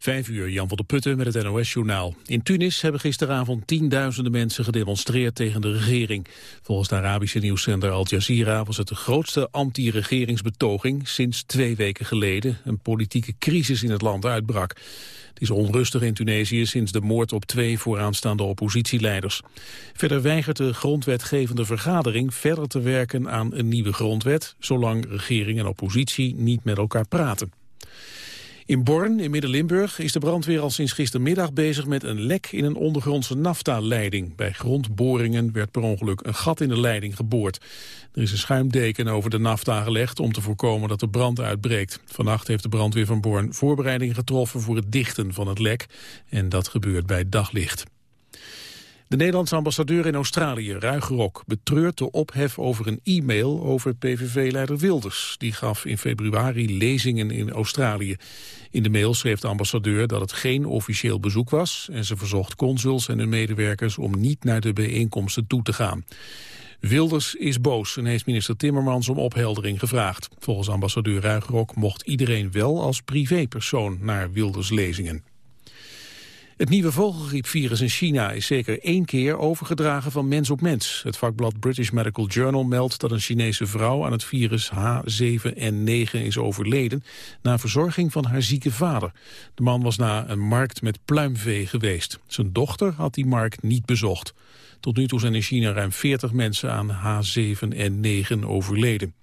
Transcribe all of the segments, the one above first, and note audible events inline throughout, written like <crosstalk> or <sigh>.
Vijf uur, Jan van der Putten met het NOS-journaal. In Tunis hebben gisteravond tienduizenden mensen gedemonstreerd tegen de regering. Volgens de Arabische nieuwszender Al Jazeera was het de grootste anti-regeringsbetoging sinds twee weken geleden een politieke crisis in het land uitbrak. Het is onrustig in Tunesië sinds de moord op twee vooraanstaande oppositieleiders. Verder weigert de grondwetgevende vergadering verder te werken aan een nieuwe grondwet, zolang regering en oppositie niet met elkaar praten. In Born, in Midden-Limburg, is de brandweer al sinds gistermiddag bezig met een lek in een ondergrondse nafta-leiding. Bij grondboringen werd per ongeluk een gat in de leiding geboord. Er is een schuimdeken over de nafta gelegd om te voorkomen dat de brand uitbreekt. Vannacht heeft de brandweer van Born voorbereidingen getroffen voor het dichten van het lek. En dat gebeurt bij daglicht. De Nederlandse ambassadeur in Australië, Ruigrok, betreurt de ophef over een e-mail over PVV-leider Wilders. Die gaf in februari lezingen in Australië. In de mail schreef de ambassadeur dat het geen officieel bezoek was... en ze verzocht consuls en hun medewerkers om niet naar de bijeenkomsten toe te gaan. Wilders is boos en heeft minister Timmermans om opheldering gevraagd. Volgens ambassadeur Ruigrok mocht iedereen wel als privépersoon naar Wilders lezingen. Het nieuwe vogelgriepvirus in China is zeker één keer overgedragen van mens op mens. Het vakblad British Medical Journal meldt dat een Chinese vrouw aan het virus H7N9 is overleden na verzorging van haar zieke vader. De man was na een markt met pluimvee geweest. Zijn dochter had die markt niet bezocht. Tot nu toe zijn in China ruim 40 mensen aan H7N9 overleden.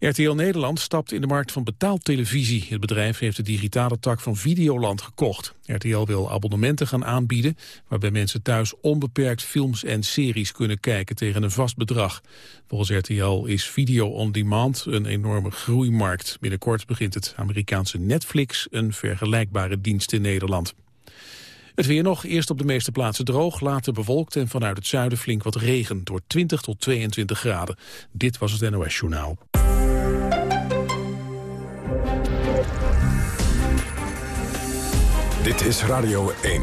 RTL Nederland stapt in de markt van betaaltelevisie. Het bedrijf heeft de digitale tak van Videoland gekocht. RTL wil abonnementen gaan aanbieden... waarbij mensen thuis onbeperkt films en series kunnen kijken tegen een vast bedrag. Volgens RTL is video on demand een enorme groeimarkt. Binnenkort begint het Amerikaanse Netflix een vergelijkbare dienst in Nederland. Het weer nog, eerst op de meeste plaatsen droog, later bewolkt en vanuit het zuiden flink wat regen, door 20 tot 22 graden. Dit was het NOS Journaal. Dit is Radio 1.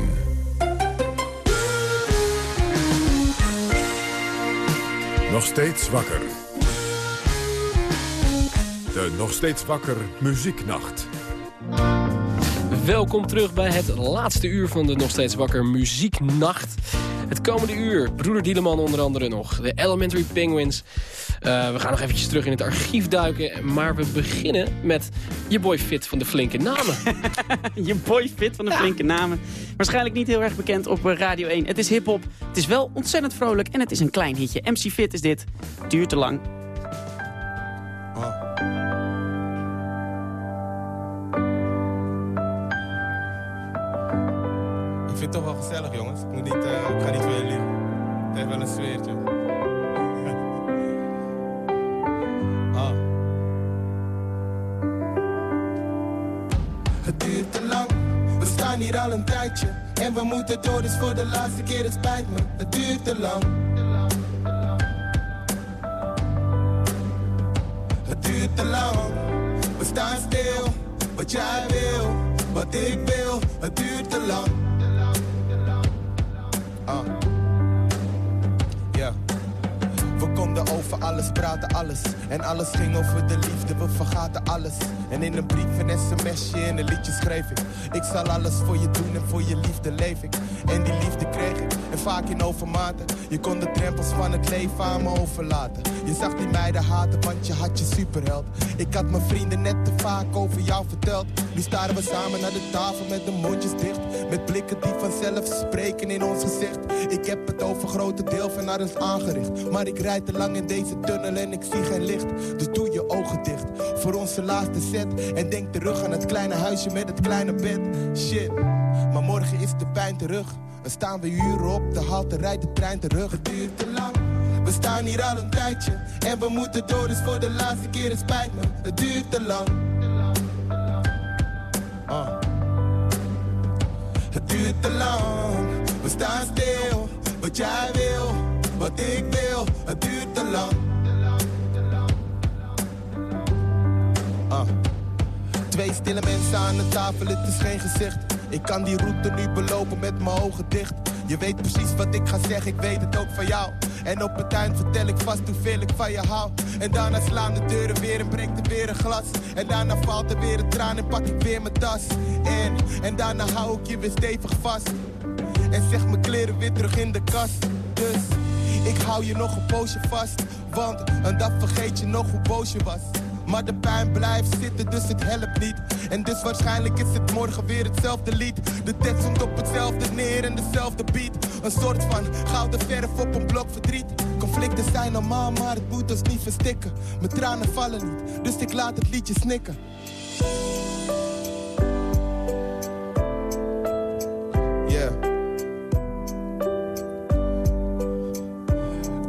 Nog steeds wakker. De Nog steeds wakker muzieknacht. Welkom terug bij het laatste uur van de Nog Steeds Wakker Muzieknacht. Het komende uur, Broeder Dieleman onder andere nog, de Elementary Penguins. Uh, we gaan nog eventjes terug in het archief duiken. Maar we beginnen met je boy Fit van de flinke namen. <laughs> je boy Fit van de flinke namen. Waarschijnlijk niet heel erg bekend op eh, Radio 1. Het is hiphop, het is wel ontzettend vrolijk en het is een klein hitje. MC Fit is dit. Duurt te lang. Vind het toch wel gezellig, jongens. Ik, moet niet, uh, ik ga niet veel liegen. Het heeft wel een sfeertje. <laughs> ah. Het duurt te lang, we staan hier al een tijdje. En we moeten door, dus voor de laatste keer, het spijt me. Het duurt te lang. Het duurt te lang, we staan stil. Wat jij wil, wat ik wil, het duurt te lang. Uh. Yeah. Konden over alles praten, alles. En alles ging over de liefde, we vergaten alles. En in een brief, een sms'je en een liedje schreef ik. Ik zal alles voor je doen en voor je liefde leef ik. En die liefde kreeg ik, en vaak in overmaten. Je kon de drempels van het leven aan me overlaten. Je zag die meiden haten, want je had je superheld. Ik had mijn vrienden net te vaak over jou verteld. Nu staren we samen naar de tafel met de mondjes dicht. Met blikken die vanzelf spreken in ons gezicht. Ik heb het over grote deel van ons aangericht. Maar ik rijd te lang in deze tunnel en ik zie geen licht. Dus doe je ogen dicht voor onze laatste set. En denk terug aan het kleine huisje met het kleine bed. Shit, maar morgen is de pijn terug. En staan we uren op de halte, rijdt de trein terug. Het duurt te lang. We staan hier al een tijdje en we moeten door, dus voor de laatste keer het spijt me. Het duurt te lang. Uh. Het duurt te lang, we staan stil. Wat jij wil, wat ik wil, het duurt te lang. Uh. Twee stille mensen aan de tafel, het is geen gezicht. Ik kan die route nu belopen met mijn ogen dicht. Je weet precies wat ik ga zeggen, ik weet het ook van jou. En op het eind vertel ik vast hoeveel ik van je hou. En daarna slaan de deuren weer en breekt er weer een glas. En daarna valt er weer een traan en pak ik weer mijn tas in. En daarna hou ik je weer stevig vast. En zeg mijn kleren weer terug in de kast. Dus ik hou je nog een poosje vast. Want een dag vergeet je nog hoe boos je was. Maar de pijn blijft zitten, dus het helpt niet. En dus waarschijnlijk is het morgen weer hetzelfde lied. De tekst komt op hetzelfde neer en dezelfde beat. Een soort van gouden verf op een blok verdriet. Conflicten zijn normaal, maar het moet ons niet verstikken. Mijn tranen vallen niet, dus ik laat het liedje snikken.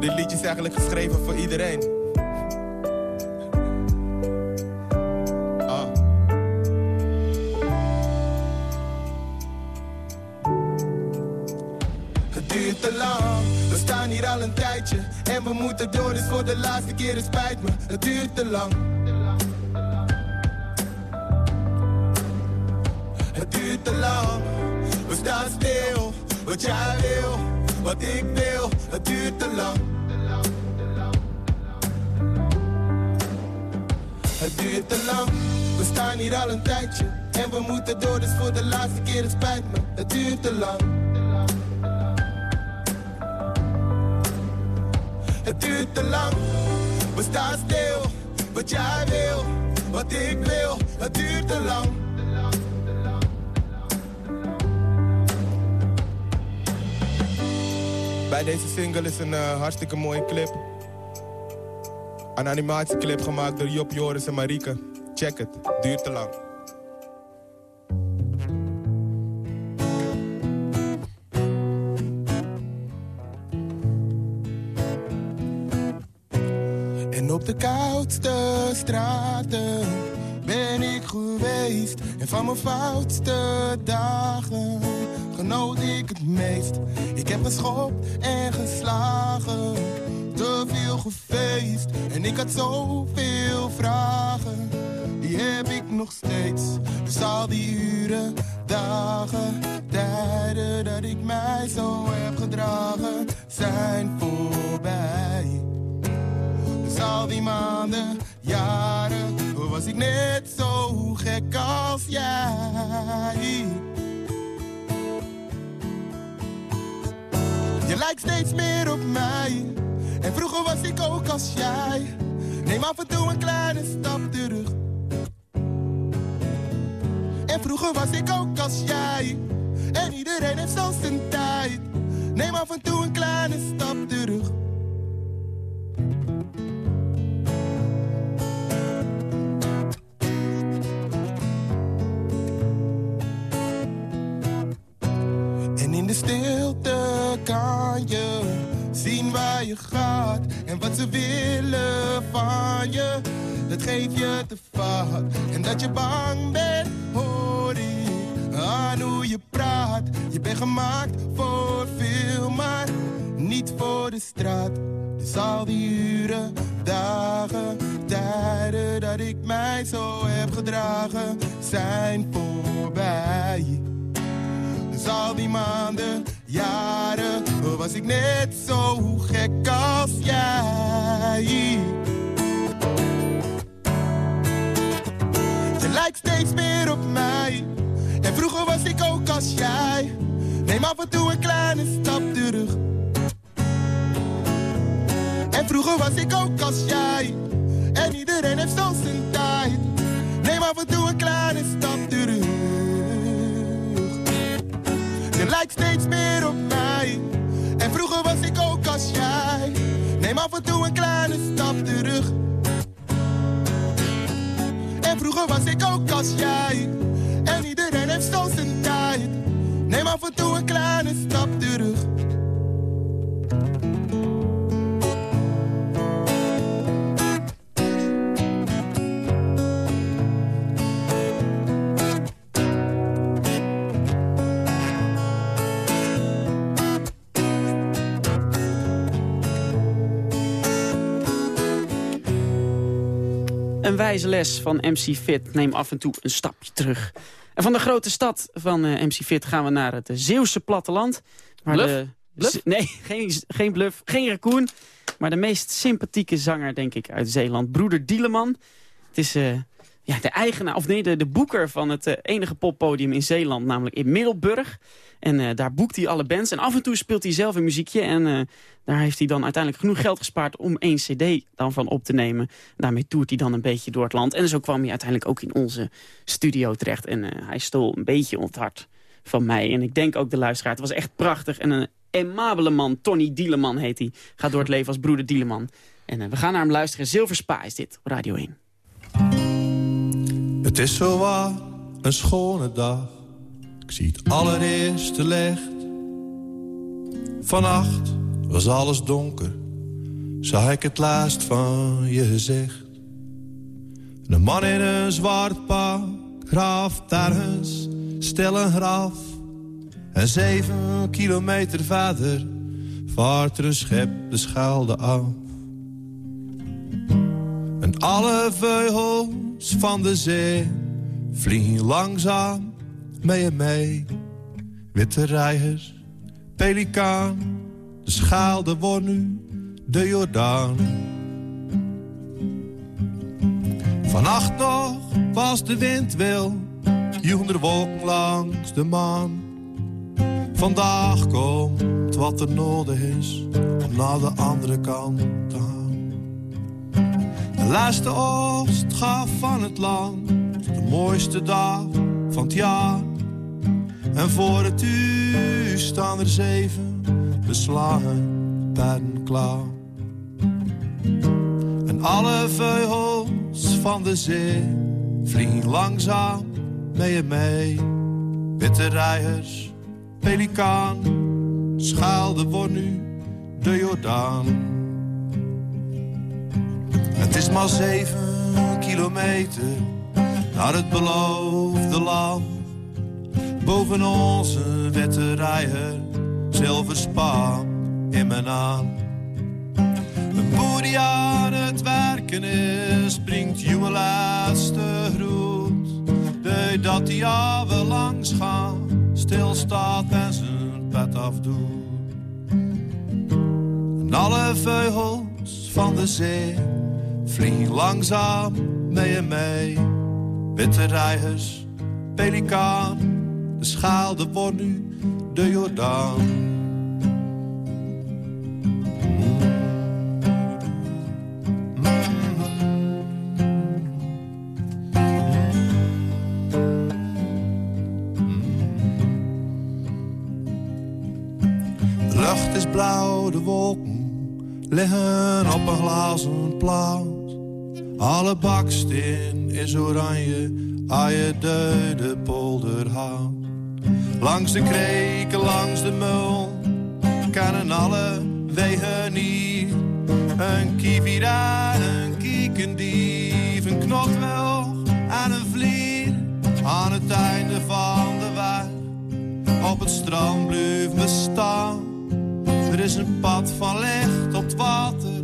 Dit liedje is eigenlijk geschreven voor iedereen. Ah. Het duurt te lang, we staan hier al een tijdje. En we moeten door, dus voor de laatste keer, het spijt me. Het duurt te lang. Het duurt te lang, we staan stil. Wat jij wil, wat ik wil. Het duurt te lang Het duurt te lang, we staan hier al een tijdje En we moeten door, dus voor de laatste keer, het spijt me Het duurt te lang Het duurt te lang, we staan stil. Wat jij wil, wat ik wil, het duurt te lang. Bij deze single is een uh, hartstikke mooie clip. Een animatieclip gemaakt door Job, Joris en Marieke. Check het, duurt te lang. En op de koudste straten ben ik geweest. En van mijn foutste dagen genoot ik het meest. Ik heb geschopt en geslagen, gefeest. En ik had zoveel vragen, die heb ik nog steeds. Dus al die uren, dagen, tijden dat ik mij zo heb gedragen, zijn voorbij. Dus al die maanden, jaren, was ik net zo gek als jij. Je lijkt steeds meer op mij. En vroeger was ik ook als jij. Neem af en toe een kleine stap terug. En vroeger was ik ook als jij. En iedereen heeft zo zijn tijd. Neem af en toe een kleine stap terug. Waar je gaat en wat ze willen van je. Dat geeft je te vaak en dat je bang bent, hoor ik aan hoe je praat. Je bent gemaakt voor veel, maar niet voor de straat. Dus al die uren, dagen, tijden dat ik mij zo heb gedragen, zijn voorbij. Dus al die maanden, jaren, was ik net zo gek als jij. Je lijkt steeds meer op mij. En vroeger was ik ook als jij. Neem af en toe een kleine stap terug. En vroeger was ik ook als jij. En iedereen heeft zo zijn tijd. Neem af en toe een kleine stap terug. Lijkt steeds meer op mij. En vroeger was ik ook als jij. Neem af en toe een kleine stap terug. En vroeger was ik ook als jij. En iedereen heeft zo zijn tijd. Neem af en toe een kleine stap terug. Een wijze les van MC Fit. Neem af en toe een stapje terug. En van de grote stad van eh, MC Fit gaan we naar het Zeeuwse platteland. Bluff? De, Bluff? Nee, <laughs> geen, geen bluff, geen raccoon. Maar de meest sympathieke zanger, denk ik, uit Zeeland. Broeder Dieleman. Het is eh, ja, de eigenaar, of nee, de, de boeker van het eh, enige poppodium in Zeeland. Namelijk in Middelburg. En eh, daar boekt hij alle bands. En af en toe speelt hij zelf een muziekje. En eh, daar heeft hij dan uiteindelijk genoeg geld gespaard om één cd dan van op te nemen. Daarmee toert hij dan een beetje door het land. En zo kwam hij uiteindelijk ook in onze studio terecht. En eh, hij stol een beetje het hart van mij. En ik denk ook de luisteraar. Het was echt prachtig. En een aimabele man, Tony Dieleman heet hij. Gaat door het leven als broeder Dieleman. En we gaan naar hem luisteren. Zilver Spa is dit, Radio 1. Het is zo waar, een schone dag. Ik zie het allereerste licht. Vannacht was alles donker. Zag ik het laatst van je gezicht. Een man in een zwart pak graaft ergens stil een graf. En zeven kilometer verder vaart er een schip de schelde af. En alle vleugels van de zee vliegen langzaam mee en mee. Witte reigers, pelikaan, de schaalde wordt nu de Jordaan. Vannacht nog was de wind wil, er wolken langs de maan. Vandaag komt wat er nodig is om naar de andere kant te gaan. De laatste oogst gaf van het land de mooiste dag van het jaar. En voor het uur staan er zeven beslagen paarden klaar. En alle vleugels van de zee vliegen langzaam mee en mee. Witte reigers, pelikaan, schaalde wordt nu de Jordaan. Het is maar zeven kilometer naar het beloofde land. Boven onze witte rijen, zilver spa in mijn aan. Een boer die aan het werken is, brengt je laatste groet. De dat hij we langs gaan, stilstaat en zijn pet afdoet. En alle vleugels van de zee vliegen langzaam mee en mee. Witte reigers, pelikaan, de schaalde wordt nu de Jordaan. Blauw, de wolken liggen op een glazen plaat. Alle baksteen is oranje, als je de polder haalt. Langs de kreken, langs de mul, kennen alle wegen niet. Een kievie daar, een kiekendief, een knotwilg en een vlier. Aan het einde van de weg, op het strand blijft me staan. Er is een pad van licht het water,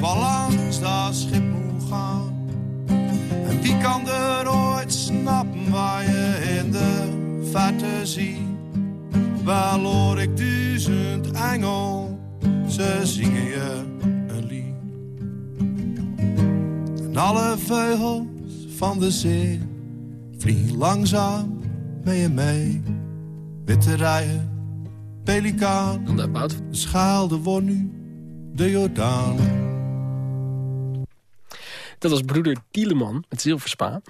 waar langs dat schip moet gaan. En wie kan er ooit snappen waar je ziet? Wel hoor ik duizend engel, ze zingen je een lied. En alle vleugels van de zee vliegen langzaam mee en mee. Witte rijen, pelikaan, schaalde wordt nu de Jordaan. Dat was broeder Dieleman met Zilverspa.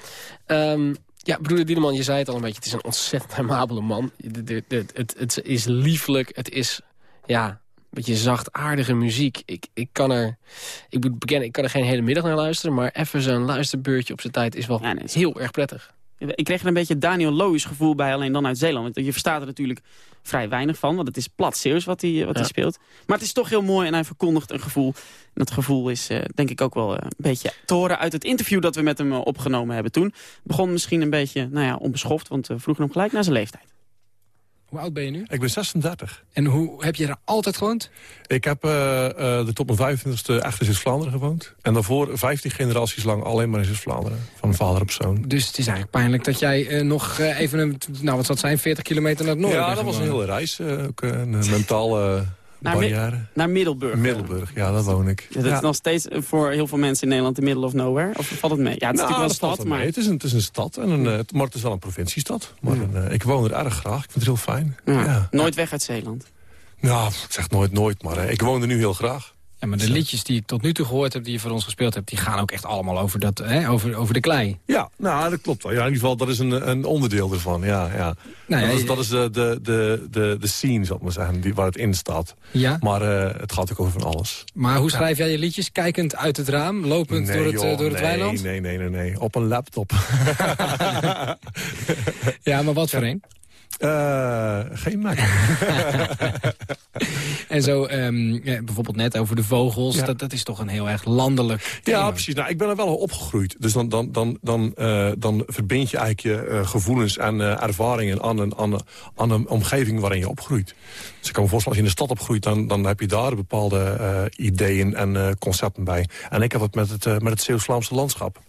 Ehm, ja, broeder Dieleman, je zei het al een beetje. Het is een ontzettend amabele man. Het, het, het, is liefelijk. Het is, ja, een beetje zachtaardige muziek. Ik, ik kan er, ik moet bekennen, ik kan er geen hele middag naar luisteren. Maar even zo'n luisterbeurtje op zijn tijd is wel Ja, nee, is- heel erg prettig. Ik kreeg er een beetje Daniel Loos gevoel bij, alleen dan uit Zeeland. Want je verstaat er natuurlijk vrij weinig van, want het is plat Zeeuws wat hij, wat hij speelt. Maar het is toch heel mooi en hij verkondigt een gevoel. Dat gevoel is eh, denk ik ook wel eh, een beetje te horen uit het interview dat we met hem eh, opgenomen hebben toen. Het begon misschien een beetje nou ja, onbeschoft, want we vroegen hem gelijk naar zijn leeftijd. Hoe oud ben je nu? Ik ben 36. En hoe heb je er altijd gewoond? Ik heb uh, uh, de tot mijn 25e echt in Zuid-Vlaanderen gewoond. En daarvoor 15 generaties lang alleen maar in Zuid-Vlaanderen. Van vader op zoon. Dus het is eigenlijk pijnlijk dat jij uh, nog even, een, nou wat zal het zijn, 40 kilometer naar het noorden Ja, dat was een hele reis. ook een mentale naar, naar Middelburg. Middelburg, ja, daar woon ik. Ja, dat is nog steeds voor heel veel mensen in Nederland de middle of nowhere. Of valt het mee? Ja, het is nou, natuurlijk wel een stad, maar... Het is een, het is een stad, en een, uh, maar het is wel een provinciestad. Maar een, uh, ik woon er erg graag, ik vind het heel fijn. Ja. Nooit weg uit Zeeland? Nou, ik zeg nooit nooit, maar uh, ik woon er nu heel graag. Ja, maar de Zo. liedjes die ik tot nu toe gehoord heb, die je voor ons gespeeld hebt... die gaan ook echt allemaal over, dat, hè, over, over de klei. Ja, nou, dat klopt wel. Ja, in ieder geval, dat is een, een onderdeel ervan, ja. ja. Nou, ja, dat is, dat is de, de, de, de, de scene, zal ik maar zeggen, die, waar het in staat. Ja, Maar eh, het gaat ook over van alles. maar hoe schrijf jij je liedjes? Kijkend uit het raam, lopend door het, joh, eh, door het nee, weiland? Nee, nee, nee, nee. Op een laptop. <laughs> <laughs> Ja, maar wat voor een? Eh, geen Mac. <laughs> En zo, ehm, ja, bijvoorbeeld net over de vogels. Ja. Dat, dat is toch een heel erg landelijk thema. Ja, precies. Nou, ik ben er wel al opgegroeid. Dus dan, dan, dan, dan, eh, dan verbind je eigenlijk je eh, gevoelens en ervaringen aan een, aan, aan een omgeving waarin je opgroeit. Dus ik kan me voorstellen, als je in de stad opgroeit, dan, dan heb je daar bepaalde ideeën en concepten bij. En ik heb het met het, met het Zeeuws-Vlaamse landschap.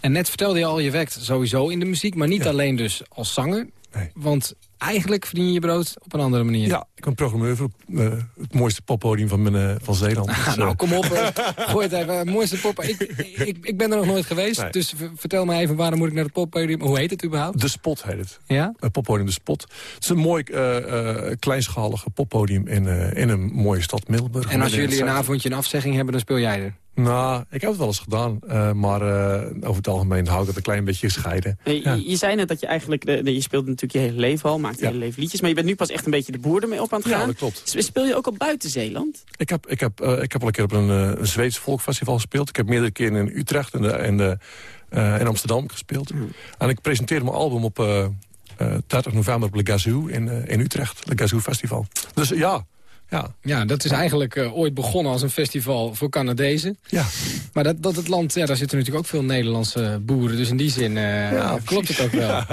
En net vertelde je al, je werkt sowieso in de muziek... maar niet Ja. alleen dus als zanger. Nee. Want eigenlijk verdien je je brood op een andere manier. Ja, ik ben programmeur voor eh, het mooiste poppodium van, mijn, eh, van Zeeland. <laughs> Dus, eh, nou, kom op. <laughs> eh, Gooi het even. eh, mooiste pop. Ik, ik, ik ben er nog nooit geweest. Nee. Dus vertel me even, waarom moet ik naar het poppodium? Hoe heet het überhaupt? de Spot heet het. Ja? Het poppodium De Spot. Het is een mooi eh, eh, kleinschalige poppodium in, eh, in een mooie stad Middelburg. En als jullie een het avondje een afzegging hebben, dan speel jij er. Nou, ik heb het wel eens gedaan. eh, maar eh, over het algemeen hou ik het een klein beetje gescheiden. Ja. Je, je zei net dat je eigenlijk, de, de- je speelt natuurlijk je hele leven al, maakt je Ja. hele leven liedjes. Maar je bent nu pas echt een beetje de boer ermee op aan het Ja, gaan. dat klopt. Speel je ook al buiten Zeeland? Ik heb, ik, heb, eh, ik heb al een keer op een, een Zweeds volkfestival gespeeld. Ik heb meerdere keren in Utrecht en de, in, de, in Amsterdam gespeeld. En ik presenteerde mijn album op eh, eh, 30 november op Le Gazoo in, in Utrecht. Le Gazoo Festival. Dus ja, ja, Ja, dat is eigenlijk eh, ooit begonnen als een festival voor Canadezen. ja. Maar dat, dat het land, ja, daar zitten natuurlijk ook veel Nederlandse boeren. Dus in die zin eh, Ja, klopt het ook wel.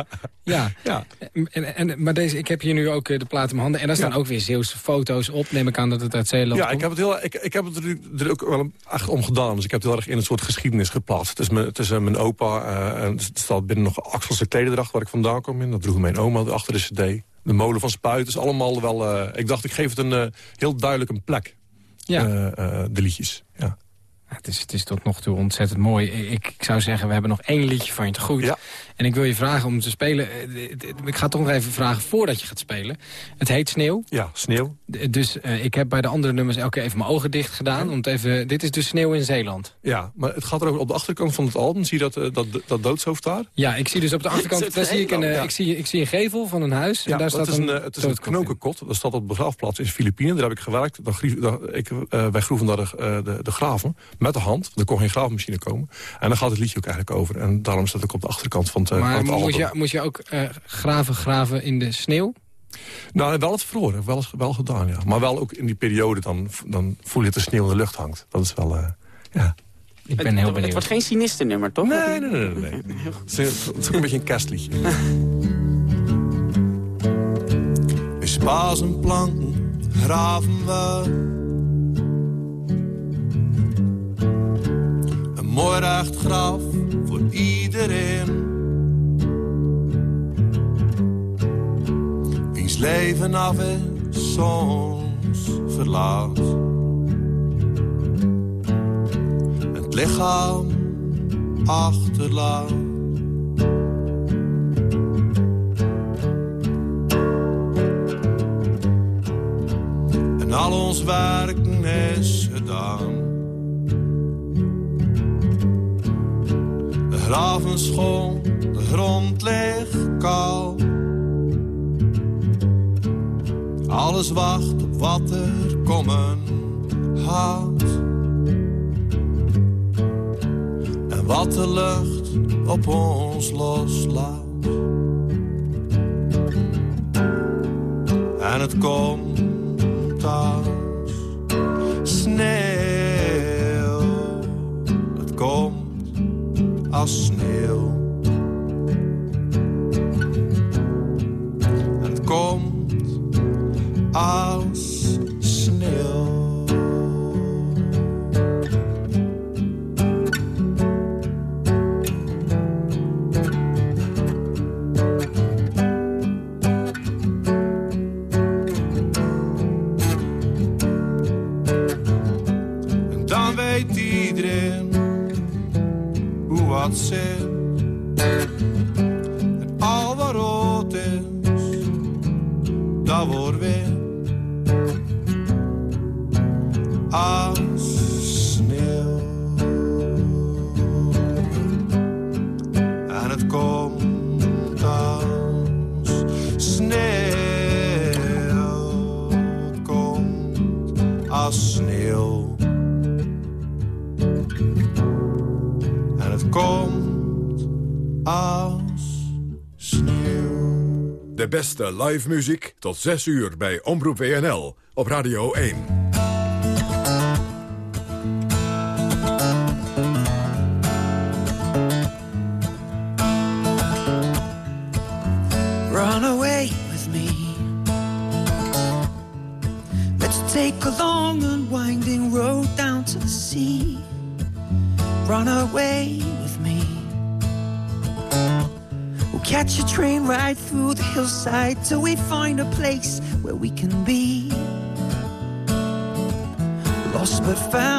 Ja. ja. En, en, maar deze, ik heb hier nu ook eh, de plaat in mijn handen. En daar staan Ja. ook weer Zeeuwse foto's op. Neem ik aan dat het uit Zeeland Ja, komt. ik heb het, heel, ik, ik heb het er, ook wel echt om gedaan. Dus ik heb het heel erg in een soort geschiedenis geplaatst. Het is mijn, het is, mijn opa, eh, en het staat binnen nog Axelse Klededracht... waar ik vandaan kom in. Dat droeg mijn oma achter de cd. De molen van Spuit is allemaal wel... eh, ik dacht, ik geef het een eh, heel duidelijk een plek. Ja. eh, de liedjes. Ja, Het is, het is tot nog toe ontzettend mooi. Ik, ik zou zeggen, we hebben nog één liedje van je te goed. Ja. En ik wil je vragen om te spelen. eh, Ik ga toch nog even vragen voordat je gaat spelen. Het heet Sneeuw. ja, sneeuw. Dus eh, ik heb bij de andere nummers elke keer even mijn ogen dicht gedaan. Om even, dit is dus Sneeuw in Zeeland. Ja, maar het gaat erover op de achterkant van het album. Zie je dat, eh, dat, dat doodshoofd daar? Ja, ik zie dus op de <laughs> achterkant, daar zie ik, een, ja. ik, zie, ik zie een gevel van een huis. en daar dat staat is een, een, het is een knokenkot. Dat staat op de begraafplaats in de Filipijnen. Daar heb ik gewerkt. Dan grief, ik, wij groeven daar de, de, de graven met de hand. Er kon geen graafmachine komen. En dan gaat het liedje ook eigenlijk over. En daarom staat ik op de achterkant van het, eh, Maar het moest je, moest je ook eh, graven graven in de sneeuw? Nou, wel het verloren. Wel, wel gedaan, ja. Maar wel ook in die periode, dan, dan voel je dat de sneeuw in de lucht hangt. Dat is wel, eh, ja. Ik ben het, heel Het benieuwd. wordt geen sinister nummer, toch? Nee, nee, nee, nee. nee. <laughs> Het, is, het is ook een beetje een kerstliedje. <laughs> In spazenplanken graven we. Een mooi recht graf voor iedereen. Wiens leven af is soms verlaat. Het lichaam achterlaat. en al ons werken is gedaan. De graven schoon, de grond ligt kaal. Alles wacht op wat er komen gaat. En wat de lucht op ons loslaat. En het komt als sneeuw. Het komt als sneeuw. beste live muziek tot 6 uur bij Omroep WNL op Radio 1. outside till we find a place where we can be lost but found.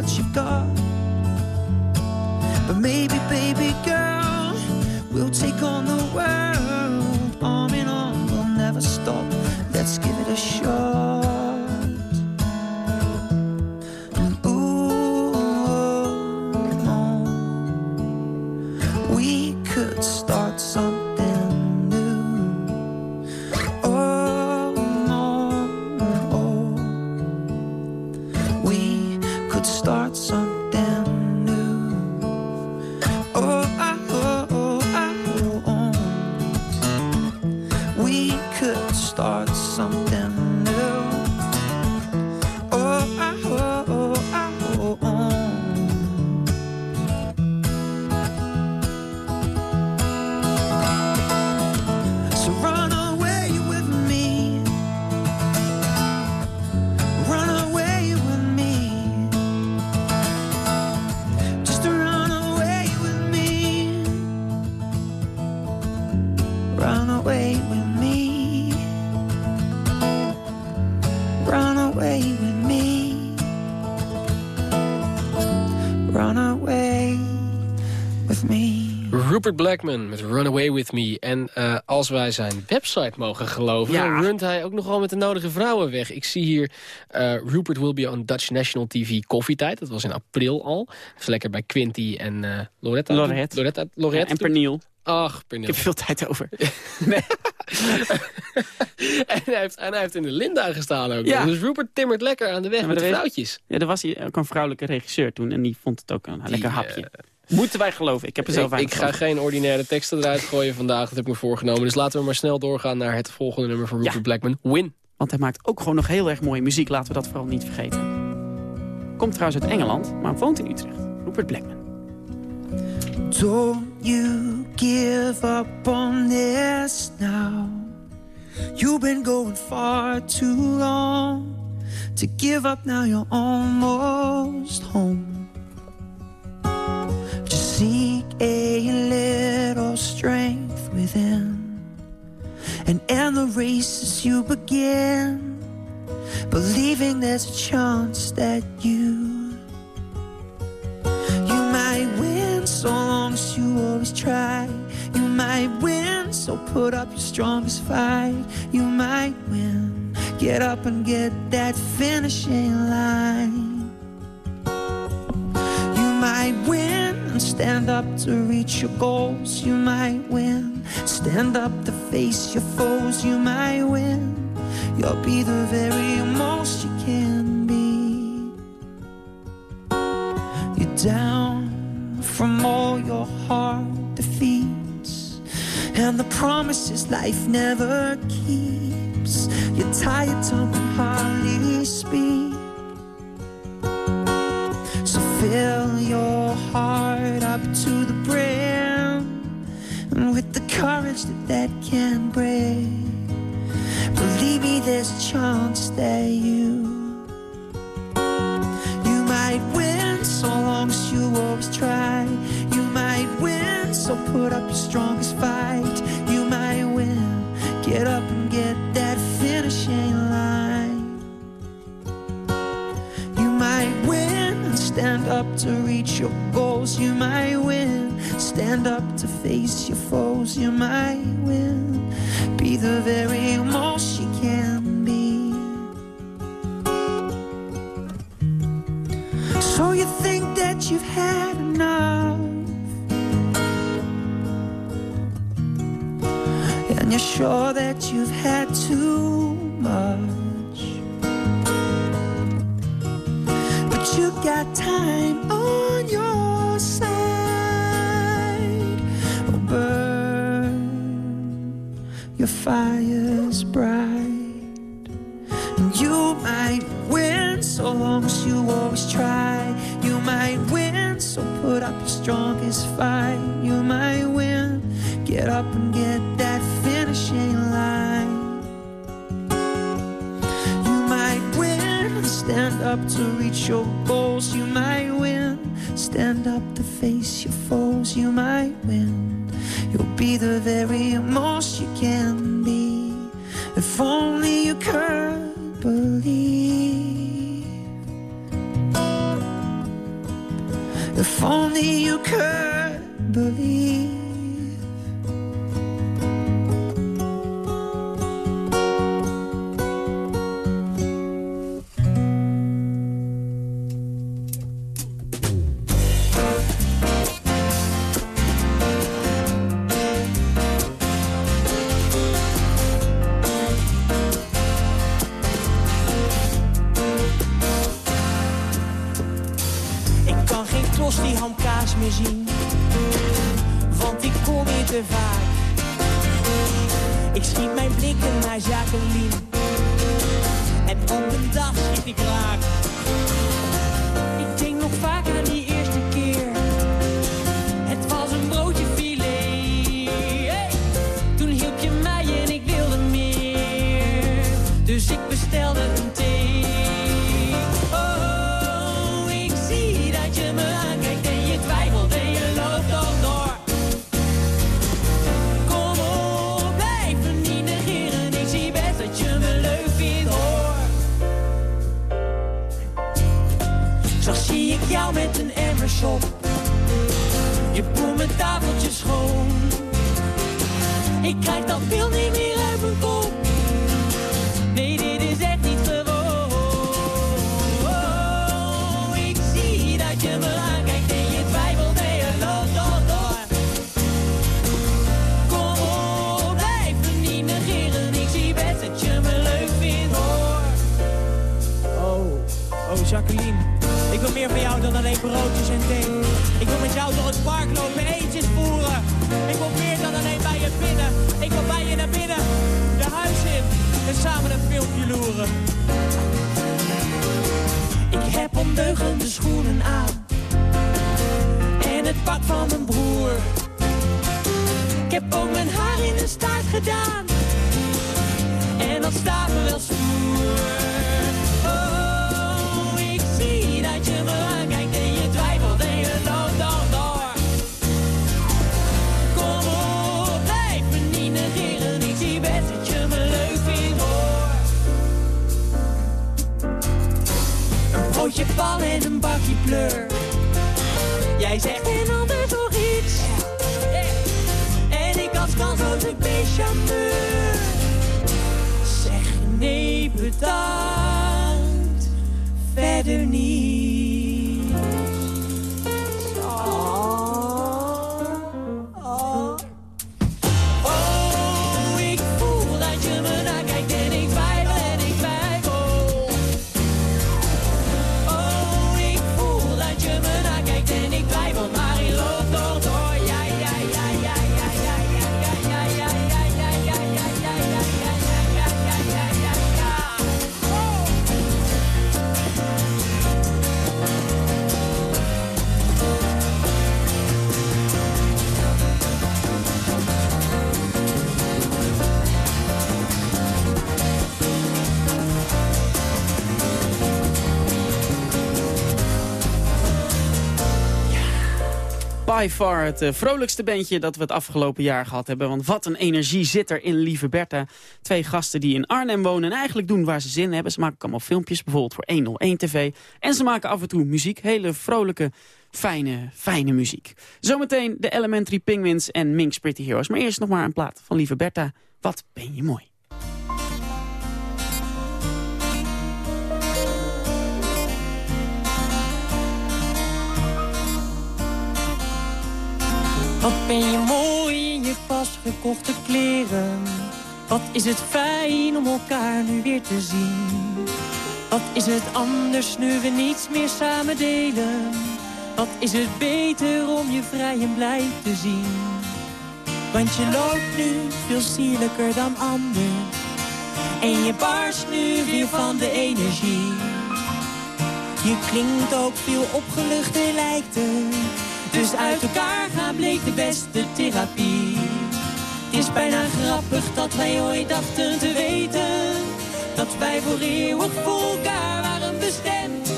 what you've got. Blackman met Runaway With Me. En eh, als wij zijn website mogen geloven... Dan runt hij ook nogal met de nodige vrouwen weg. Ik zie hier uh, Rupert will be on Dutch National TV koffietijd. Dat was in april al. Dat is lekker bij Quinty en uh, Loretta. Lorette. Loretta, en Perniel. Ach, Perniel. Ik heb veel tijd over. <laughs> nee. en, hij heeft, heeft in de Linda gestaan ook. Ja. Dus Rupert timmert lekker aan de weg met de vrouwtjes. Ja, er was ook een vrouwelijke regisseur toen. En die vond het ook een lekker hapje. Moeten wij geloven. Ik heb er zelf Ik, ik ga geen ordinaire teksten eruit gooien vandaag. Dat heb ik me voorgenomen. Dus laten we maar snel doorgaan naar het volgende nummer van Rupert. Blackman. Win. Want hij maakt ook gewoon nog heel erg mooie muziek. Laten we dat vooral niet vergeten. Komt trouwens uit Engeland, maar woont in Utrecht. Rupert Blackman. Don't you give up on this now. You've been going far too long. To give up now you're almost home. A little strength within and end the races you begin. Believing there's a chance that you you might win so long as you always try. You might win, so put up your strongest fight. You might win, get up and get that finishing line. You might win stand up to reach your goals. You might win, stand up to face your foes. You might win, you'll be the very most you can be. You're down from all your hard defeats and the promises life never keeps. You're tired, tongue hardly speak. Fill your heart up to the brim and with the courage that that can bring. Believe me, there's a chance that you you might win so long as you always try. You might win, so put up your strongest fight. You might win, get up and get that finishing line. Up to reach your goals. You might win, stand up to face your foes. You might win, be the very most you can be. So you think that you've had enough And you're sure that you've had too got time on your side oh, Burn your fires bright and you might win so long as you always try. You might win, so put up your strongest fight. You might win, get up up to reach your goals. You might win, stand up to face your foes. You might win, you'll be the very most you can be. If only you could believe. If only you could believe. Geen tosti hamkaas meer zien, want ik kom weer te vaak. Ik schiet mijn blikken naar Jacqueline, en op een dag schiet ik raak. Je poelt mijn tafeltje schoon. Ik krijg dat beeld niet meer uit mijn kop. dan alleen broodjes en thee. Ik wil met jou door het park lopen, eentjes voeren. Ik wil meer dan alleen bij je binnen. Ik wil bij je naar binnen, de huis in en samen een filmpje loeren. Ik heb ondeugende schoenen aan en het pak van mijn broer. Ik heb ook mijn haar in een staart gedaan en dat staat me wel stoer. Oh, ik zie dat je me broodje pan en een bakje pleur. Jij zegt en anders nog iets. En ik als kansloze bechameur. Zeg nee bedankt. Verder niet. By far het eh, vrolijkste bandje dat we het afgelopen jaar gehad hebben. Want wat een energie zit er in Lieve Bertha. Twee gasten die in Arnhem wonen en eigenlijk doen waar ze zin in hebben. Ze maken allemaal filmpjes, bijvoorbeeld voor 101 TV. En ze maken af en toe muziek. Hele vrolijke, fijne, fijne muziek. Zometeen de Elementary Penguins en Minx Pretty Heroes. Maar eerst nog maar een plaat van Lieve Bertha. Wat ben je mooi. Ben je mooi in je pas gekochte kleren. Wat is het fijn om elkaar nu weer te zien. Wat is het anders nu we niets meer samen delen. Wat is het beter om je vrij en blij te zien. Want je loopt nu veel sierlijker dan anders. En je barst nu weer van de energie. Je klinkt ook veel opgeluchter lijkt het. Dus uit elkaar gaan bleek de beste therapie. Het is bijna grappig dat wij ooit dachten te weten. Dat wij voor eeuwig voor elkaar waren bestemd.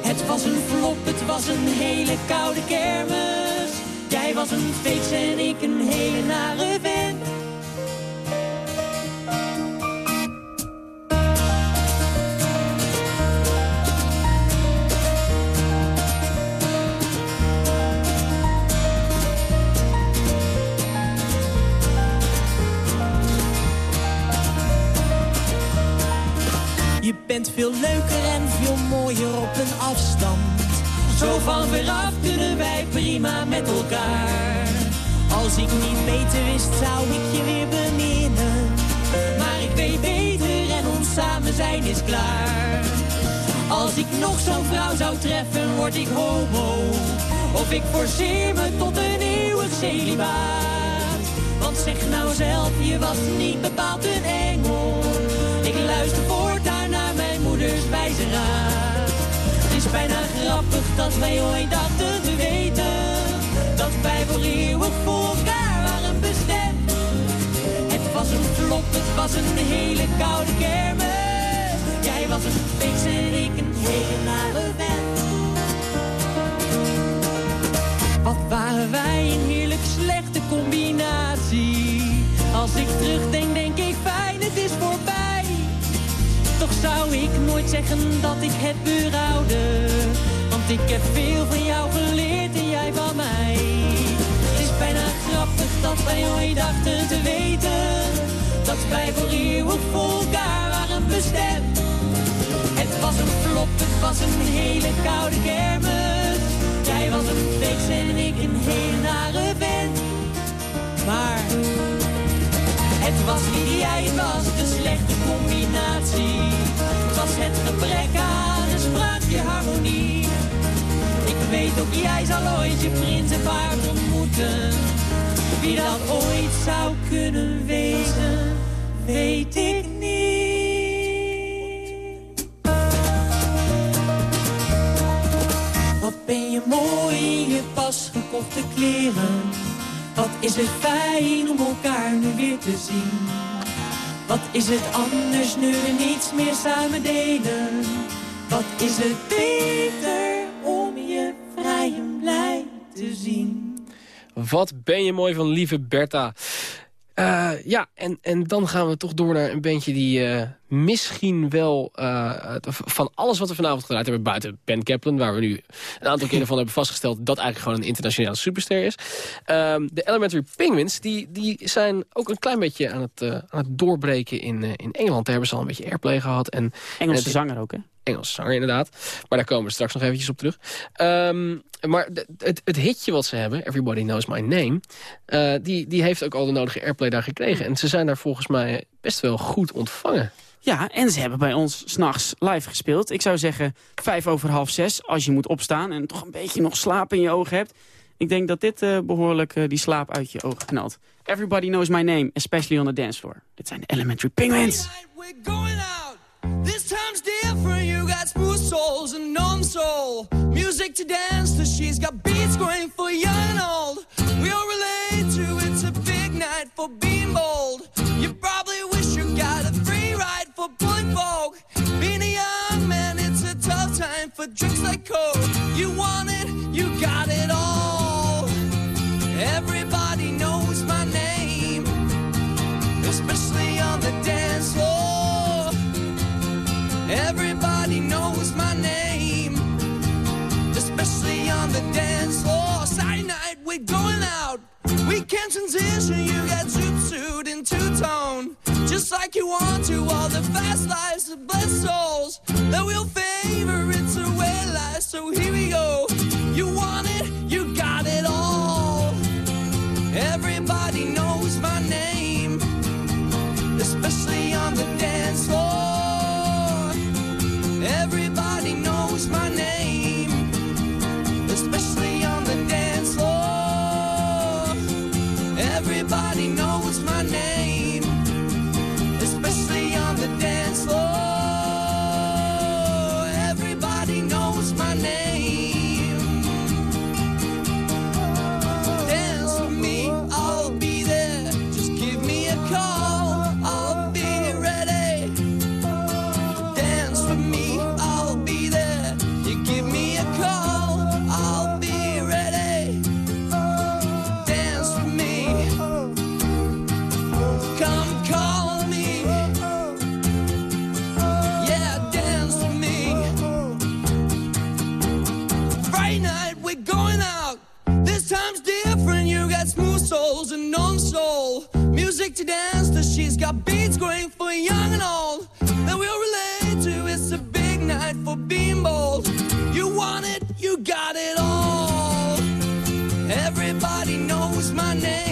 Het was een flop, het was een hele koude kermis. Jij was een feest en ik een hele nare vent. Bent veel leuker en veel mooier op een afstand. Zo van veraf kunnen wij prima met elkaar. Als ik niet beter wist, zou ik je weer beminnen. Maar ik weet beter en ons samen zijn is klaar. Als ik nog zo'n vrouw zou treffen, word ik homo. Of ik forceer me tot een eeuwig celibaat. Want zeg nou zelf, je was niet bepaald een engel. Ik luister mijn moeders wijze raad. Het is bijna grappig dat wij ooit dachten te weten. Dat wij voor eeuwig voor elkaar waren bestemd. Het was een flop, het was een hele koude kermis. Jij was een feest en ik een hele nare vent. Wat waren wij een heerlijk slechte combinatie. Als ik terugdenk, denk ik fijn, het is voorbij. Zou ik nooit zeggen dat ik het berouwde. Want ik heb veel van jou geleerd en jij van mij. Het is bijna grappig dat wij ooit dachten te weten. Dat wij voor eeuwig voor elkaar waren bestemd. Het was een flop, het was een hele koude kermis. Jij was een feest en ik een hele nare vent. Maar het was niet jij, was de slechte combinatie. Was het gebrek aan een spraakje harmonie. Ik weet ook, jij zal ooit je prins en paard ontmoeten. Wie dat ooit zou kunnen wezen, weet ik niet. Wat ben je mooi in je pas gekochte kleren. Wat is het fijn om elkaar nu weer te zien. Wat is het anders nu we niets meer samen delen. Wat is het beter om je vrij en blij te zien. Wat ben je mooi van lieve Bertha. Uh, ja, en, en dan gaan we toch door naar een bandje die uh, misschien wel... Uh, van alles wat we vanavond gedraaid hebben buiten Ben Kaplan... waar we nu een aantal keren van hebben vastgesteld... dat eigenlijk gewoon een internationale superster is. Ehm, de Elementary Penguins die, die zijn ook een klein beetje aan het, aan het doorbreken in, in Engeland. Daar hebben ze al een beetje airplay gehad. En, Engelse en zanger ook, hè? Engelse zanger, inderdaad. Maar daar komen we straks nog eventjes op terug. Um, maar het, het, hitje wat ze hebben, Everybody Knows My Name... Uh, die, die heeft ook al de nodige airplay daar gekregen. En ze zijn daar volgens mij best wel goed ontvangen. Ja, en ze hebben bij ons s'nachts live gespeeld. Ik zou zeggen vijf over half zes, als je moet opstaan... en toch een beetje nog slaap in je ogen hebt. Ik denk dat dit uh, behoorlijk uh, die slaap uit je ogen knalt. Everybody Knows My Name, especially on the dance floor. Dit zijn de Elementary Penguins. This Music to dance to, she's got beats going for young and old. We all relate to, it's a big night for being bold. You probably wish you got a free ride for pulling folk. Being a young man, it's a tough time for drinks like coke. You want it, you got it all. Everybody knows my name, especially on the dance floor. Everybody We can transition, you got zoot suit and two tone. Just like you want to, all the fast lives of blessed souls that will favor it's a way life. So here we go. You want it, you got it all. Everybody knows my name, especially on the dance floor. Everybody knows my name, Everybody knows my name, souls and non soul. Music to dance to. She's got beats going for young and old. That we'll relate to. It's a big night for being bold. You want it, you got it all. Everybody knows my name,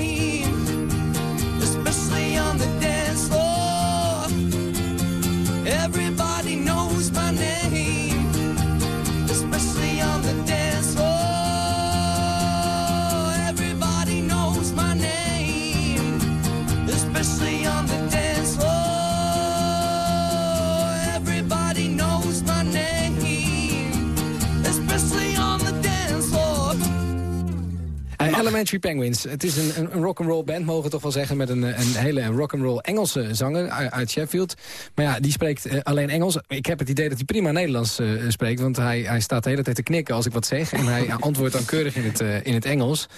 Elementary Penguins. Het is een, een, een rock'n'roll band, mogen we toch wel zeggen... met een, een hele rock'n'roll Engelse zanger uit, Sheffield. Maar ja, die spreekt eh, alleen Engels. Ik heb het idee dat hij prima Nederlands eh, spreekt... want hij, hij staat de hele tijd te knikken als ik wat zeg. En hij <laughs> antwoordt dan keurig in het, eh, in het Engels.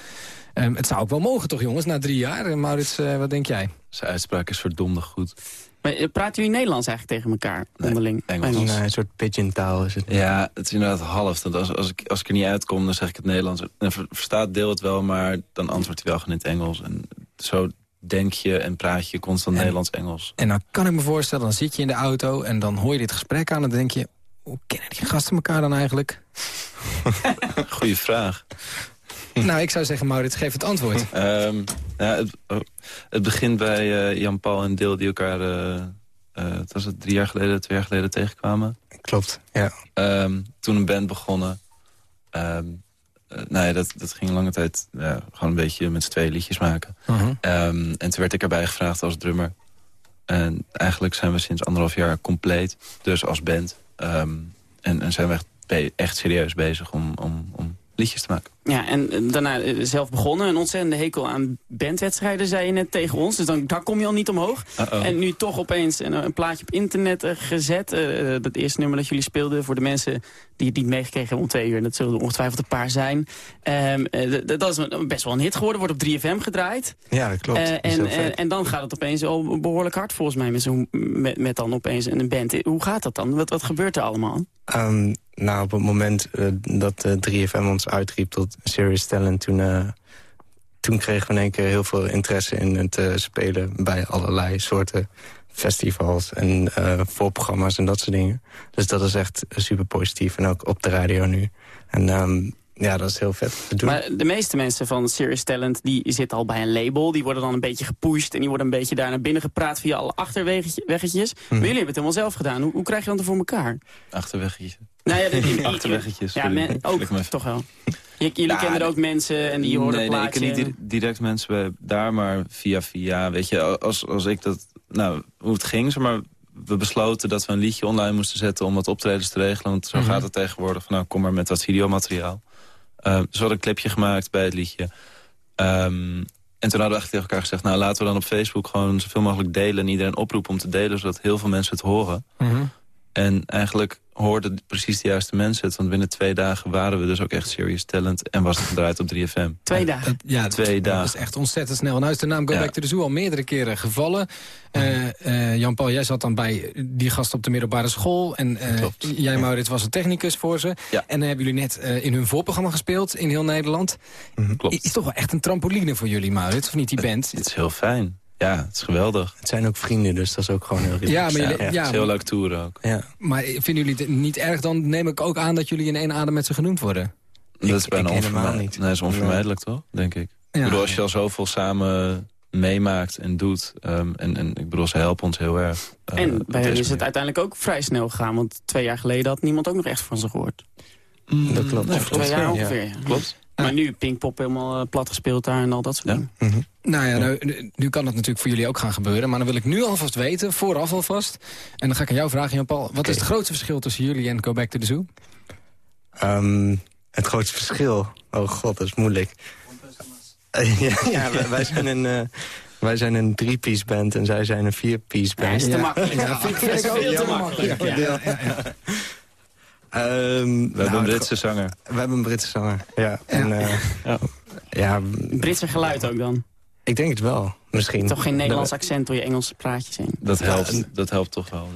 Ehm, het zou ook wel mogen toch, jongens, na drie jaar? Eh, Maurits, eh, wat denk jij? Zijn uitspraak is verdomd goed. Maar, eh, praten jullie Nederlands eigenlijk tegen elkaar onderling? Engels. Engels. Een soort pigeon taal is het. Ja, het is inderdaad half. Want als, als, ik, als ik er niet uitkom, dan zeg ik het Nederlands. En ver- verstaat deel het wel, maar dan antwoordt hij wel gewoon in het Engels. En zo denk je en praat je constant Nederlands-Engels. En dan kan ik me voorstellen, dan zit je in de auto... en dan hoor je dit gesprek aan en dan denk je... hoe kennen die gasten elkaar dan eigenlijk? <laughs> Goeie vraag. <laughs> nou, ik zou zeggen, Maurits, geef het antwoord. <laughs> Ehm, ja, het, oh, het begint bij eh, Jan-Paul en Deel die elkaar... eh eh, het was het drie jaar geleden, twee jaar geleden tegenkwamen. Klopt, ja. Ehm, toen een band begonnen. Ehm, eh, nou ja, dat, dat ging lange tijd ja, gewoon een beetje met z'n tweeën liedjes maken. Mhm. Ehm, en toen werd ik erbij gevraagd als drummer. En eigenlijk zijn we sinds anderhalf jaar compleet, dus als band. Ehm, en, en zijn we echt, echt serieus bezig om, om, om liedjes te maken. Ja, en daarna eh, zelf begonnen. Een ontzettende hekel aan bandwedstrijden, zei je net tegen ons. Dus dan, daar kom je al niet omhoog. En nu toch opeens een, een plaatje op internet eh, gezet. Eh, dat eerste nummer dat jullie speelden voor de mensen die het niet meegekregen hebben om twee uur. Dat zullen er ongetwijfeld een paar zijn. Ehm, eh, dat is best wel een hit geworden. Wordt op 3FM gedraaid. Ja, dat klopt. Dat en, en dan gaat het opeens al behoorlijk hard volgens mij. Met, met, met dan opeens een band. Hoe gaat dat dan? Wat, wat gebeurt er allemaal? Ehm, nou, op het moment dat eh, 3FM ons uitriep tot Serious Talent... Toen, eh, toen kregen we in één keer heel veel interesse in het eh, spelen... bij allerlei soorten festivals en eh, voorprogramma's en dat soort dingen. Dus dat is echt super positief. En ook op de radio nu. En ehm, ja, dat is heel vet te doen. Maar de meeste mensen van Serious Talent die zitten al bij een label. Die worden dan een beetje gepusht en die worden een beetje daar naar binnen gepraat via alle achterweggetjes. Maar jullie hebben het helemaal zelf gedaan. Hoe, hoe krijg je dat er voor elkaar? Achterweggetje. Nou ja, de, die- die- Achterweggetjes. Ja, men, ook toch wel. Jullie kennen er ook mensen en die horen nee, nee, ik ken niet di- direct mensen bij daar, maar via via. Weet je, als, als ik dat... Nou, hoe het ging, zeg maar... We besloten dat we een liedje online moesten zetten om wat optredens te regelen. Want zo Mhm. gaat het tegenwoordig. Van, nou, kom maar met wat videomateriaal. Ehm dus we hadden een clipje gemaakt bij het liedje. Ehm, en toen hadden we eigenlijk tegen elkaar gezegd... nou, laten we dan op Facebook gewoon zoveel mogelijk delen... en iedereen oproepen om te delen, zodat heel veel mensen het horen. Mhm. En eigenlijk hoorden precies de juiste mensen het. Want binnen twee dagen waren we dus ook echt serious talent... en was het gedraaid op 3FM. Twee dagen? Ja, Twee dat dagen. is echt ontzettend snel. Nou is de naam Go Ja. Back to the Zoo al meerdere keren gevallen. Eh, eh, Jan-Paul, jij zat dan bij die gast op de middelbare school. En eh, jij, Maurits, was een technicus voor ze. Ja. En dan hebben jullie net eh, in hun voorprogramma gespeeld in heel Nederland. Klopt. Is toch wel echt een trampoline voor jullie, Maurits, of niet, die band? Het is heel fijn. Ja, het is geweldig. Het zijn ook vrienden, dus dat is ook gewoon heel relaxed. Ja, maar jullie- Ja, ja, het is heel leuk toeren ook. Ja. Maar vinden jullie het niet erg? Dan neem ik ook aan dat jullie in één adem met ze genoemd worden. Dat is bijna onvermijdelijk. niet. Nee, dat is onvermijdelijk, toch? Denk ik. Ja. Ik bedoel, als je al zoveel samen meemaakt en doet... ehm, en, en ik bedoel, ze helpen ons heel erg. eh, En bij hen is het uiteindelijk ook vrij snel gegaan. Want twee jaar geleden had niemand ook nog echt van ze gehoord. Dat klopt. Of twee jaar ja. ongeveer. ja. Klopt. Maar nu Pinkpop helemaal eh, plat gespeeld daar en al dat soort Ja. dingen. Mhm. Nou ja, nu, nu- nu kan het natuurlijk voor jullie ook gaan gebeuren. Maar dan wil ik nu alvast weten, vooraf alvast. En dan ga ik aan jou vragen, Jan-Paul. Wat is het grootste verschil tussen jullie en Go Back to the Zoo? Ehm, het grootste verschil. Oh god, dat is moeilijk. <laughs> Ja, ja, wij, wij zijn een, eh, wij zijn een drie-piece band en zij zijn een vier-piece Ja, band. is te makkelijk. Ja, vind ik- vind ik ook veel te te makkelijk. makkelijk. <laughs> Ehm, We hebben een Britse zanger. We hebben een Britse zanger, ja. En, eh, Ja. ja, Britse geluid ook dan. ik denk het wel, misschien. Toch geen Nederlands accent door je Engelse praatjes heen. Dat helpt, dat helpt toch wel.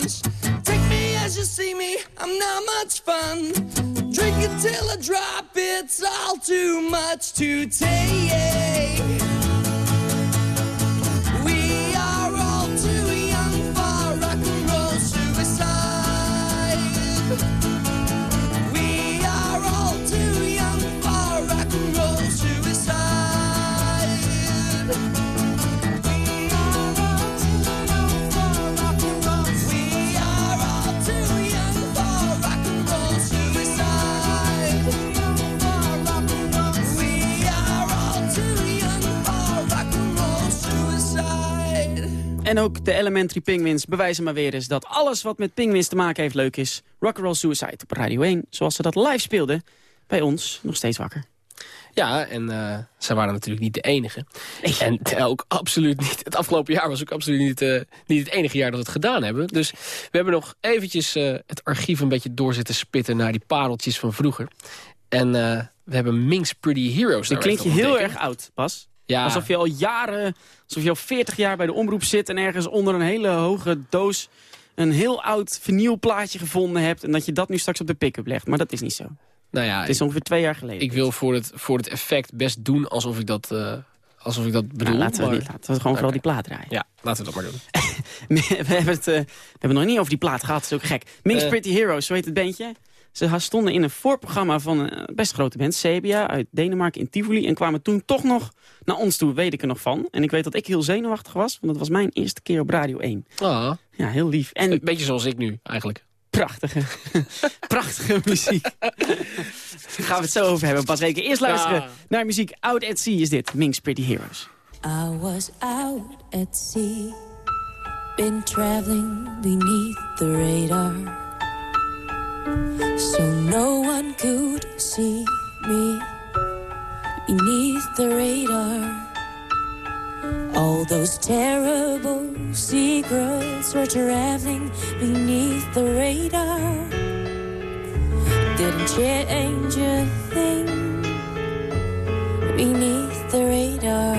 Take me as you see me, I'm not much fun. Drink it till I drop, it's all too much to take. En ook de Elementary Penguins bewijzen maar weer eens dat alles wat met penguins te maken heeft leuk is. Rock'n'Roll Suicide op Radio 1, zoals ze dat live speelden. Bij ons nog steeds wakker. Ja, en eh zij waren natuurlijk niet de enige. En ook absoluut niet. Het afgelopen jaar was ook absoluut niet, eh, niet het enige jaar dat we het gedaan hebben. Dus we hebben nog eventjes eh, het archief een beetje door zitten spitten naar die pareltjes van vroeger. En we hebben Minx Pretty Heroes. Dan daar klink je heel erg oud, Bas. Ja. Alsof je al jaren, alsof je al 40 jaar bij de omroep zit... en ergens onder een hele hoge doos een heel oud vinylplaatje gevonden hebt... en dat je dat nu straks op de pick-up legt. Maar dat is niet zo. Nou ja, Het is ongeveer twee jaar geleden. Ik wil voor het, voor het effect best doen alsof ik dat, eh, alsof ik dat bedoel. Nou, laten, we, maar- niet- laten we gewoon vooral die plaat draaien. Ja, laten we dat maar doen. <laughs> we, hebben het, eh, we hebben het nog niet over die plaat gehad, dat is ook gek. Minx Eh. Pretty Heroes, zo heet het bandje. Ze stonden in een voorprogramma van een best grote band, Sebia, uit Denemarken in Tivoli. En kwamen toen toch nog naar ons toe, weet ik er nog van. En ik weet dat ik heel zenuwachtig was, want dat was mijn eerste keer op Radio 1. Ah, Ja, heel lief. En een beetje zoals ik nu, eigenlijk. prachtige, <laughs> prachtige muziek. Daar gaan we het zo over hebben, Bas Reken. Eerst luisteren Ja. naar muziek. Out at Sea is dit, Minx Pretty Heroes. I was out at sea, been traveling beneath the radar. So no one could see me beneath the radar. All those terrible secrets were traveling beneath the radar. Didn't change a thing beneath the radar.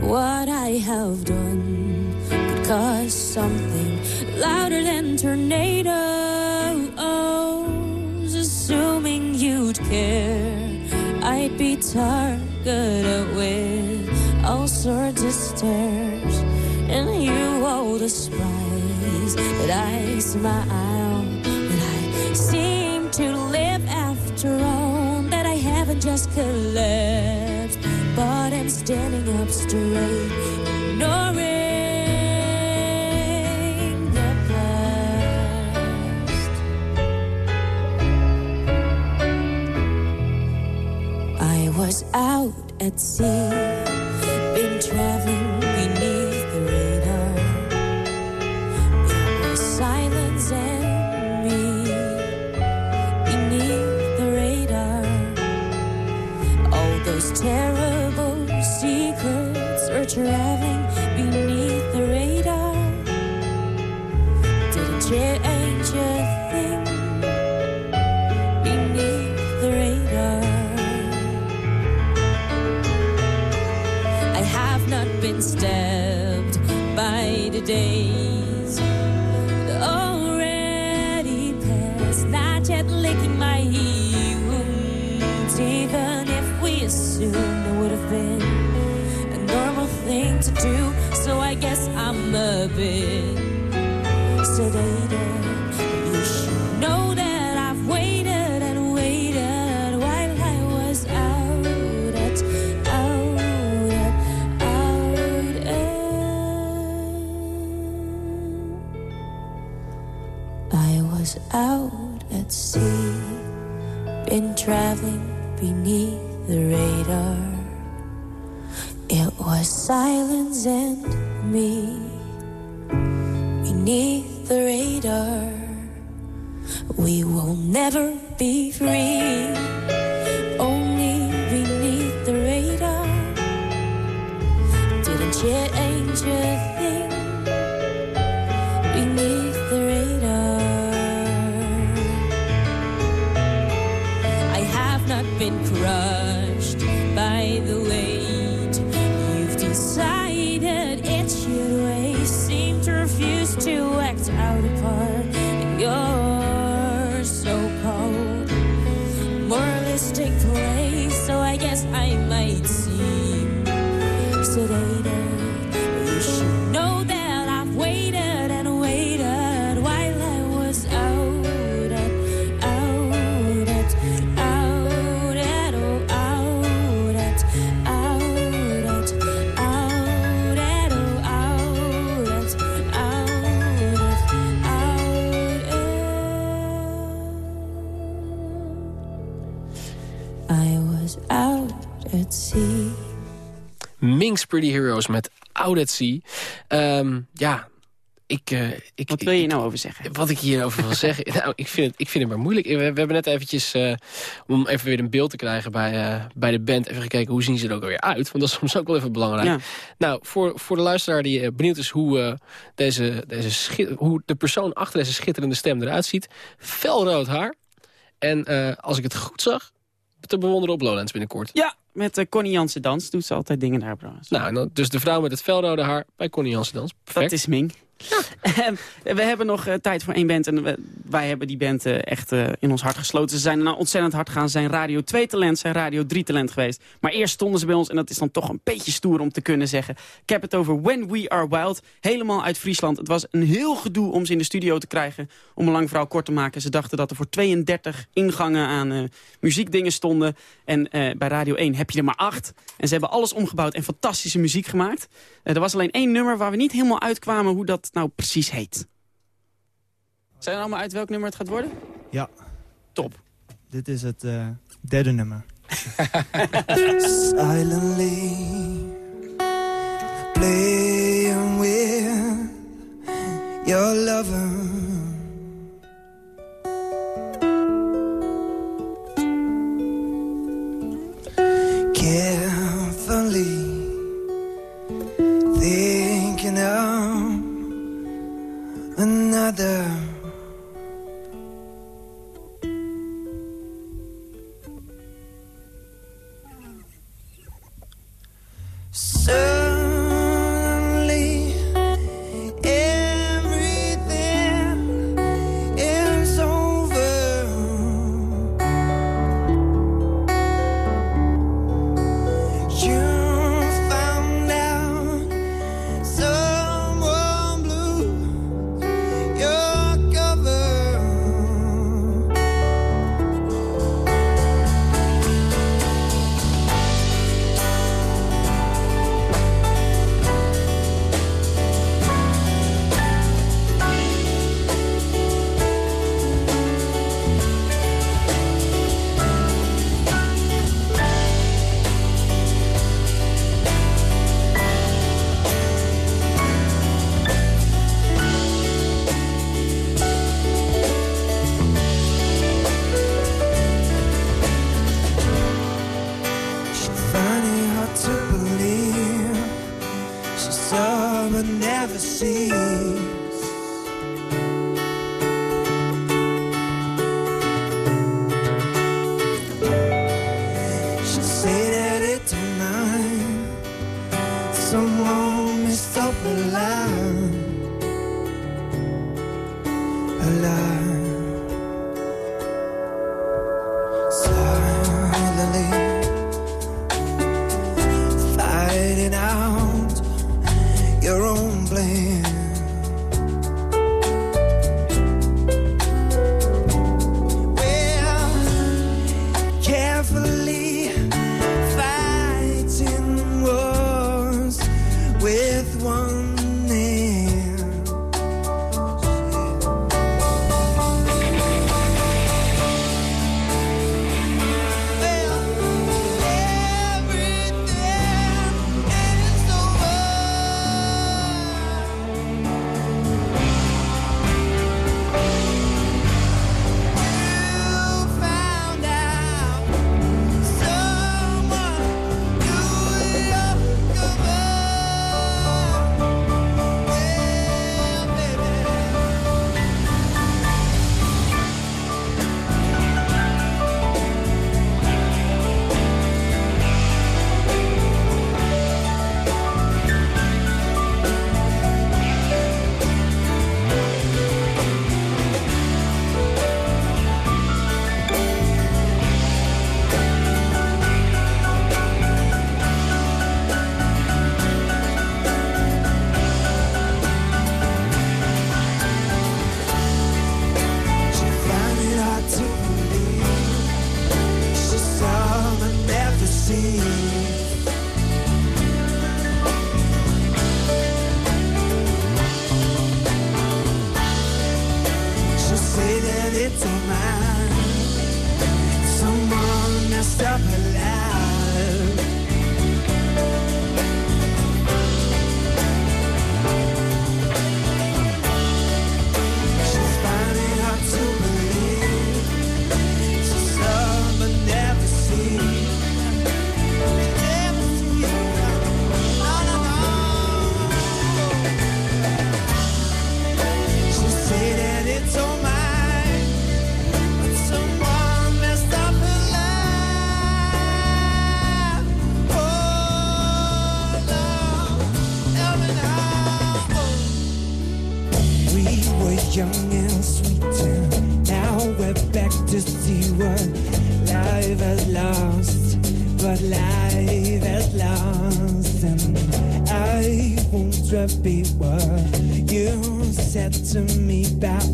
What I have done cause something louder than tornadoes. Assuming you'd care, I'd be targeted with all sorts of stares, and you oh, all despise that I smile, that I seem to live after all, that I haven't just collapsed, but I'm standing up straight, ignoring out at sea, been traveling beneath the radar. Was silence and me beneath the radar. All those terrible secrets are traveling instead. I was out at sea. Minx Pretty Heroes met Out at Sea. Ehm, ja, ik... eh, ik Wat wil je nou over zeggen? Wat ik hierover wil zeggen? <laughs> Nou, ik vind, het, ik vind het maar moeilijk. We, we hebben net eventjes, eh, om even weer een beeld te krijgen bij, eh, bij de band... even gekeken hoe zien ze er ook alweer uit. Want dat is soms ook wel even belangrijk. Ja. Nou, voor, voor de luisteraar die benieuwd is hoe, eh, deze, deze hoe de persoon achter deze schitterende stem eruit ziet. Felrood haar. En eh, als ik het goed zag, te bewonderen op Lowlands binnenkort. Ja, met eh, Connie Jansen Dans doet ze altijd dingen daar. Nou, en dan, dus de vrouw met het felrode haar bij Connie Jansen Dans. Perfect. Dat is Ming. <laughs> Ehm, we hebben nog eh, tijd voor één band. En wij hebben die band eh, echt eh, in ons hart gesloten. Ze zijn nou ontzettend hard gegaan. Ze zijn Radio 2 talent, zijn Radio 3 talent geweest. Maar eerst stonden ze bij ons. En dat is dan toch een beetje stoer om te kunnen zeggen. Ik heb het over When We Are Wild. Helemaal uit Friesland. Het was een heel gedoe om ze in de studio te krijgen. Om een lang verhaal kort te maken. Ze dachten dat er voor 32 ingangen aan muziekdingen stonden. En bij Radio 1 heb je er maar acht. En ze hebben alles omgebouwd en fantastische muziek gemaakt. Er was alleen één nummer waar we niet helemaal uitkwamen hoe dat nou precies heet. Zijn er allemaal uit welk nummer het gaat worden? Ja. Top. Dit is het eh, derde nummer. Silently playing with your lover. Carefully another. Young and sweet. And now we're back to see what life has lost. What life has lost. And I won't repeat what you said to me about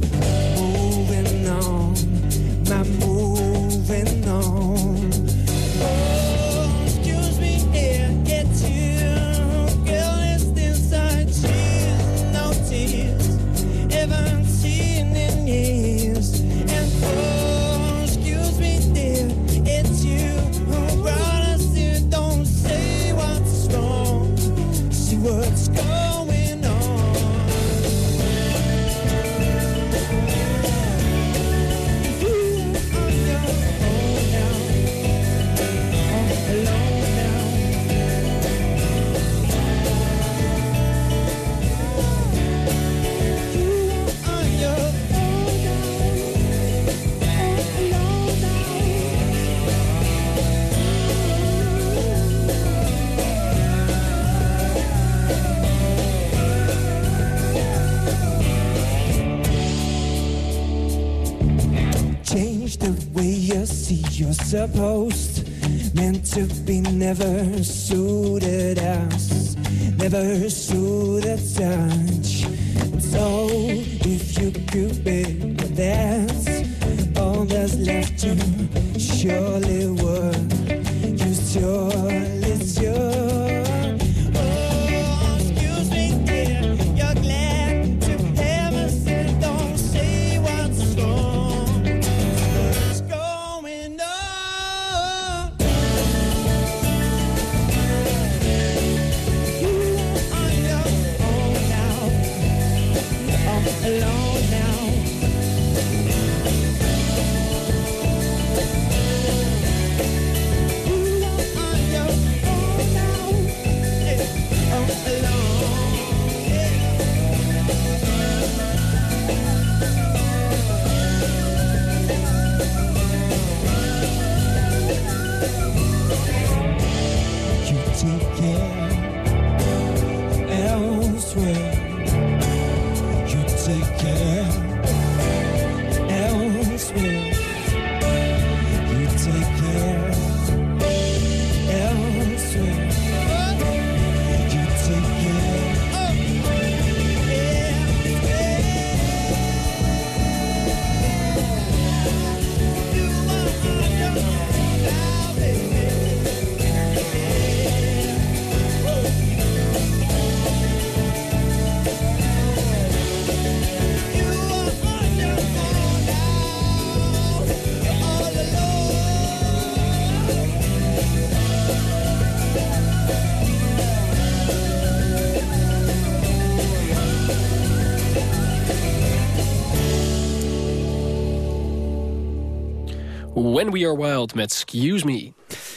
When We Are Wild met Excuse Me.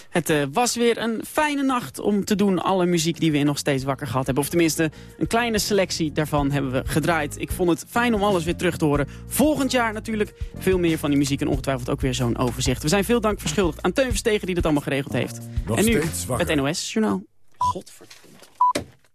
Het eh, was weer een fijne nacht om te doen alle muziek die we nog steeds wakker gehad hebben. Of tenminste, een kleine selectie daarvan hebben we gedraaid. Ik vond het fijn om alles weer terug te horen. Volgend jaar natuurlijk veel meer van die muziek en ongetwijfeld ook weer zo'n overzicht. We zijn veel dank verschuldigd aan Teun Verstegen die dat allemaal geregeld heeft. Nog en nu het NOS Journaal. Godverdomme.